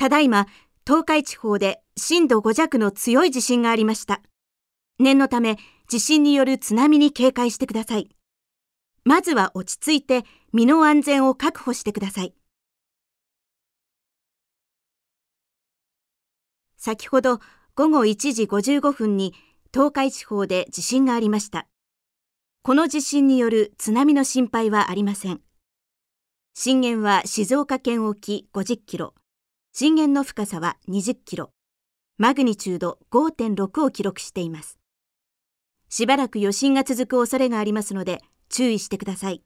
ただいま、東海地方で震度5弱の強い地震がありました。念のため、地震による津波に警戒してください。まずは落ち着いて身の安全を確保してください。先ほど午後1時55分に東海地方で地震がありました。この地震による津波の心配はありません。震源は静岡県沖50キロ、震源の深さは20キロ、マグニチュード5.6を記録しています。しばらく余震が続く恐れがありますので注意してください。